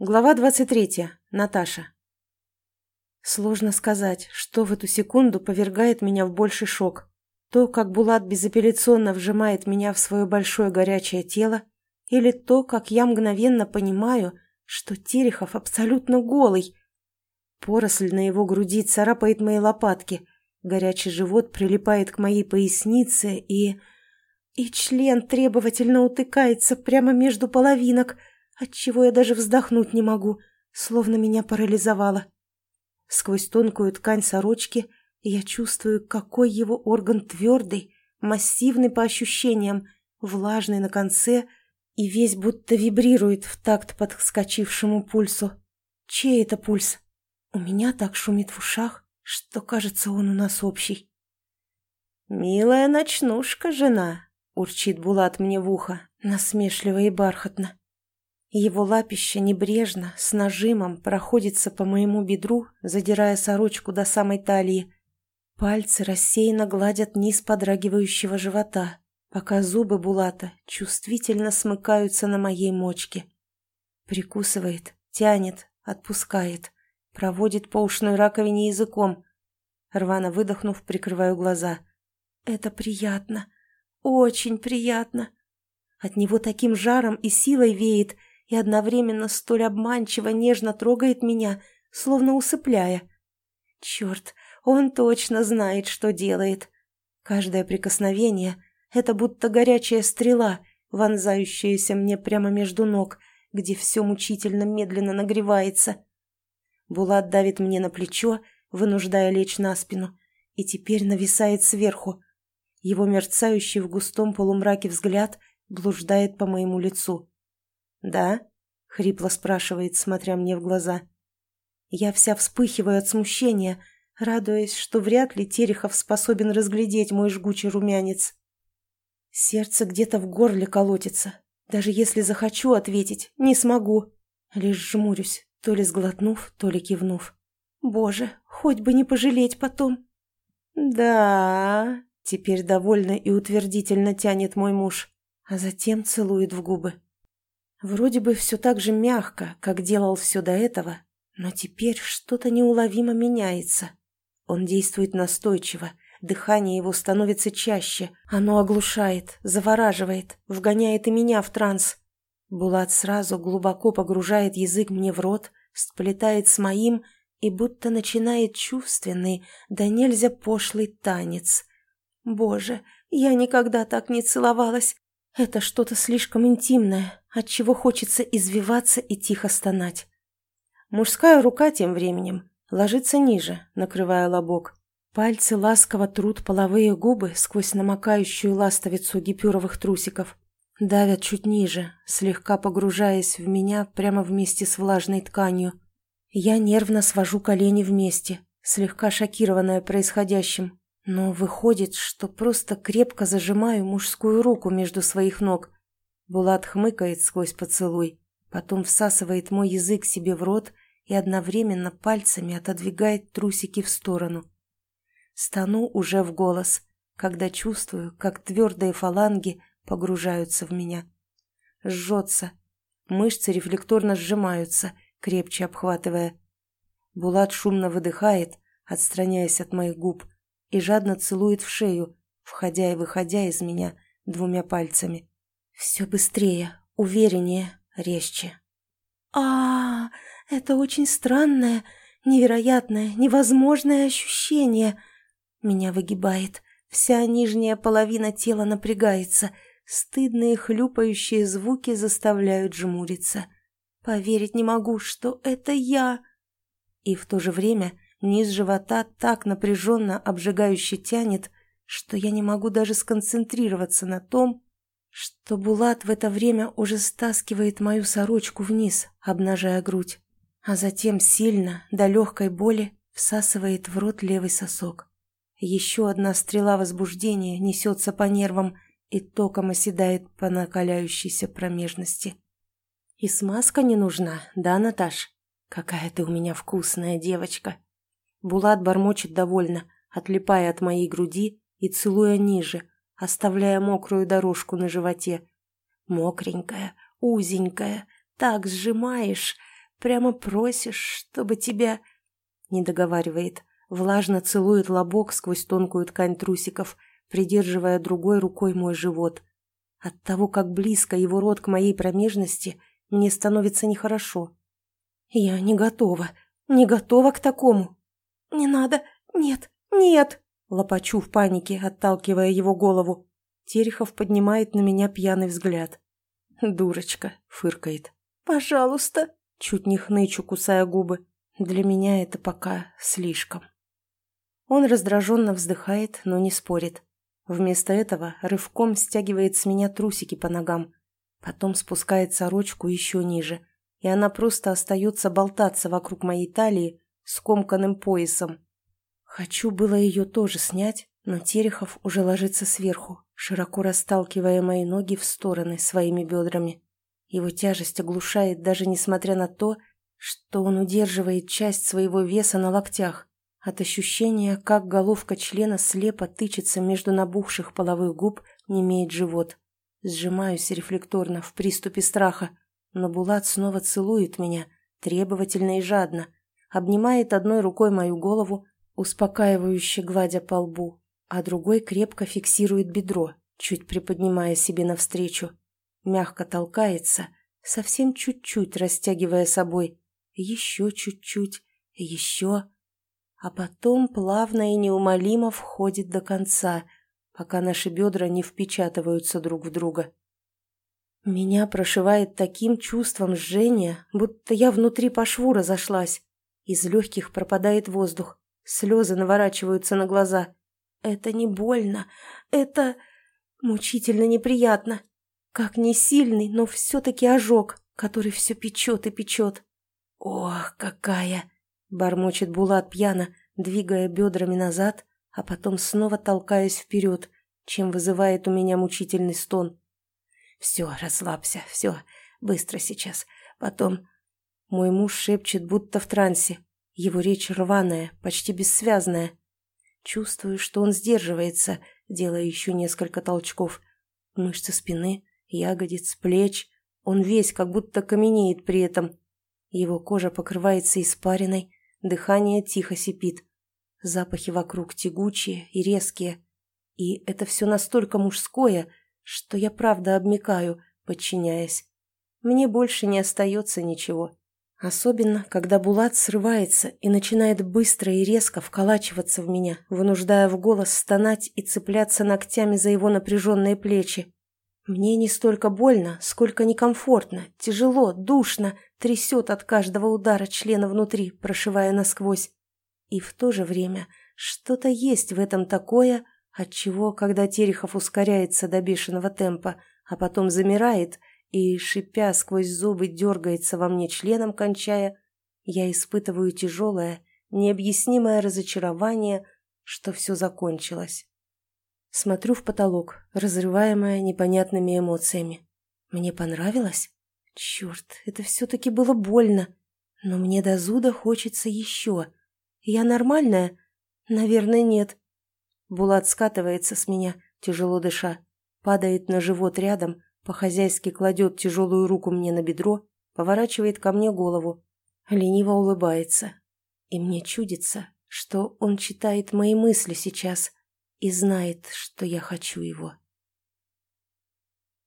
Глава 23. Наташа. Сложно сказать, что в эту секунду повергает меня в больший шок. То, как Булат безапелляционно вжимает меня в свое большое горячее тело, или то, как я мгновенно понимаю, что Терехов абсолютно голый. Поросль на его груди царапает мои лопатки, горячий живот прилипает к моей пояснице и... И член требовательно утыкается прямо между половинок — отчего я даже вздохнуть не могу, словно меня парализовало. Сквозь тонкую ткань сорочки я чувствую, какой его орган твердый, массивный по ощущениям, влажный на конце и весь будто вибрирует в такт подскочившему пульсу. Чей это пульс? У меня так шумит в ушах, что, кажется, он у нас общий. «Милая ночнушка, жена!» — урчит Булат мне в ухо, насмешливо и бархатно. Его лапище небрежно, с нажимом, проходится по моему бедру, задирая сорочку до самой талии. Пальцы рассеянно гладят низ подрагивающего живота, пока зубы Булата чувствительно смыкаются на моей мочке. Прикусывает, тянет, отпускает, проводит по ушной раковине языком. Рвано выдохнув, прикрываю глаза. Это приятно, очень приятно. От него таким жаром и силой веет – и одновременно столь обманчиво нежно трогает меня, словно усыпляя. Черт, он точно знает, что делает. Каждое прикосновение — это будто горячая стрела, вонзающаяся мне прямо между ног, где все мучительно медленно нагревается. Булат давит мне на плечо, вынуждая лечь на спину, и теперь нависает сверху. Его мерцающий в густом полумраке взгляд блуждает по моему лицу. «Да?» — хрипло спрашивает, смотря мне в глаза. Я вся вспыхиваю от смущения, радуясь, что вряд ли Терехов способен разглядеть мой жгучий румянец. Сердце где-то в горле колотится. Даже если захочу ответить, не смогу. Лишь жмурюсь, то ли сглотнув, то ли кивнув. Боже, хоть бы не пожалеть потом. Да, теперь довольно и утвердительно тянет мой муж, а затем целует в губы. Вроде бы все так же мягко, как делал все до этого, но теперь что-то неуловимо меняется. Он действует настойчиво, дыхание его становится чаще, оно оглушает, завораживает, вгоняет и меня в транс. Булат сразу глубоко погружает язык мне в рот, сплетает с моим и будто начинает чувственный, да нельзя пошлый танец. Боже, я никогда так не целовалась, это что-то слишком интимное, от чего хочется извиваться и тихо стонать. Мужская рука тем временем ложится ниже, накрывая лобок. Пальцы ласково трут половые губы сквозь намокающую ластовицу гипюровых трусиков. Давят чуть ниже, слегка погружаясь в меня прямо вместе с влажной тканью. Я нервно свожу колени вместе, слегка шокированная происходящим. Но выходит, что просто крепко зажимаю мужскую руку между своих ног. Булат хмыкает сквозь поцелуй, потом всасывает мой язык себе в рот и одновременно пальцами отодвигает трусики в сторону. Стану уже в голос, когда чувствую, как твердые фаланги погружаются в меня. Жжется. Мышцы рефлекторно сжимаются, крепче обхватывая. Булат шумно выдыхает, отстраняясь от моих губ – и жадно целует в шею, входя и выходя из меня двумя пальцами. Все быстрее, увереннее, резче. а, -а, -а это очень странное, невероятное, невозможное ощущение. Меня выгибает, вся нижняя половина тела напрягается, стыдные хлюпающие звуки заставляют жмуриться. Поверить не могу, что это я. И в то же время Низ живота так напряженно обжигающе тянет, что я не могу даже сконцентрироваться на том, что Булат в это время уже стаскивает мою сорочку вниз, обнажая грудь, а затем сильно, до легкой боли, всасывает в рот левый сосок. Еще одна стрела возбуждения несется по нервам и током оседает по накаляющейся промежности. И смазка не нужна, да, Наташ? Какая ты у меня вкусная девочка. Булат бормочет довольно, отлипая от моей груди и целуя ниже, оставляя мокрую дорожку на животе. Мокренькая, узенькая, так сжимаешь, Прямо просишь, чтобы тебя...» Не договаривает. Влажно целует лобок сквозь тонкую ткань трусиков, придерживая другой рукой мой живот. От того, как близко его рот к моей промежности, мне становится нехорошо. «Я не готова, не готова к такому!» «Не надо! Нет! Нет!» Лопачу в панике, отталкивая его голову. Терехов поднимает на меня пьяный взгляд. «Дурочка!» — фыркает. «Пожалуйста!» — чуть не хнычу, кусая губы. Для меня это пока слишком. Он раздраженно вздыхает, но не спорит. Вместо этого рывком стягивает с меня трусики по ногам. Потом спускает сорочку еще ниже, и она просто остается болтаться вокруг моей талии скомканным поясом. Хочу было ее тоже снять, но Терехов уже ложится сверху, широко расталкивая мои ноги в стороны своими бедрами. Его тяжесть оглушает даже несмотря на то, что он удерживает часть своего веса на локтях. От ощущения, как головка члена слепо тычется между набухших половых губ, немеет живот. Сжимаюсь рефлекторно в приступе страха, но Булат снова целует меня, требовательно и жадно, обнимает одной рукой мою голову, успокаивающе гладя по лбу, а другой крепко фиксирует бедро, чуть приподнимая себе навстречу. Мягко толкается, совсем чуть-чуть растягивая собой. Еще чуть-чуть, еще. А потом плавно и неумолимо входит до конца, пока наши бедра не впечатываются друг в друга. Меня прошивает таким чувством жжения, будто я внутри по шву разошлась. Из легких пропадает воздух, слезы наворачиваются на глаза. Это не больно, это мучительно неприятно. Как не сильный, но все-таки ожог, который все печет и печет. «Ох, какая!» — бормочет Булат пьяно, двигая бедрами назад, а потом снова толкаясь вперед, чем вызывает у меня мучительный стон. «Все, расслабься, все, быстро сейчас, потом мой муж шепчет, будто в трансе. Его речь рваная, почти бессвязная. Чувствую, что он сдерживается, делая еще несколько толчков. Мышцы спины, ягодиц, плеч. Он весь как будто каменеет при этом. Его кожа покрывается испариной, дыхание тихо сипит. Запахи вокруг тягучие и резкие. И это все настолько мужское, что я правда обмикаю, подчиняясь. Мне больше не остается ничего. Особенно, когда Булат срывается и начинает быстро и резко вколачиваться в меня, вынуждая в голос стонать и цепляться ногтями за его напряженные плечи. Мне не столько больно, сколько некомфортно, тяжело, душно, трясет от каждого удара члена внутри, прошивая насквозь. И в то же время что-то есть в этом такое, от чего, когда Терехов ускоряется до бешеного темпа, а потом замирает и, шипя сквозь зубы, дергается во мне членом, кончая, я испытываю тяжелое, необъяснимое разочарование, что все закончилось. Смотрю в потолок, разрываемая непонятными эмоциями. Мне понравилось? Черт, это все-таки было больно. Но мне до зуда хочется еще. Я нормальная? Наверное, нет. Булат скатывается с меня, тяжело дыша, падает на живот рядом, по-хозяйски кладет тяжелую руку мне на бедро, поворачивает ко мне голову, лениво улыбается. И мне чудится, что он читает мои мысли сейчас и знает, что я хочу его.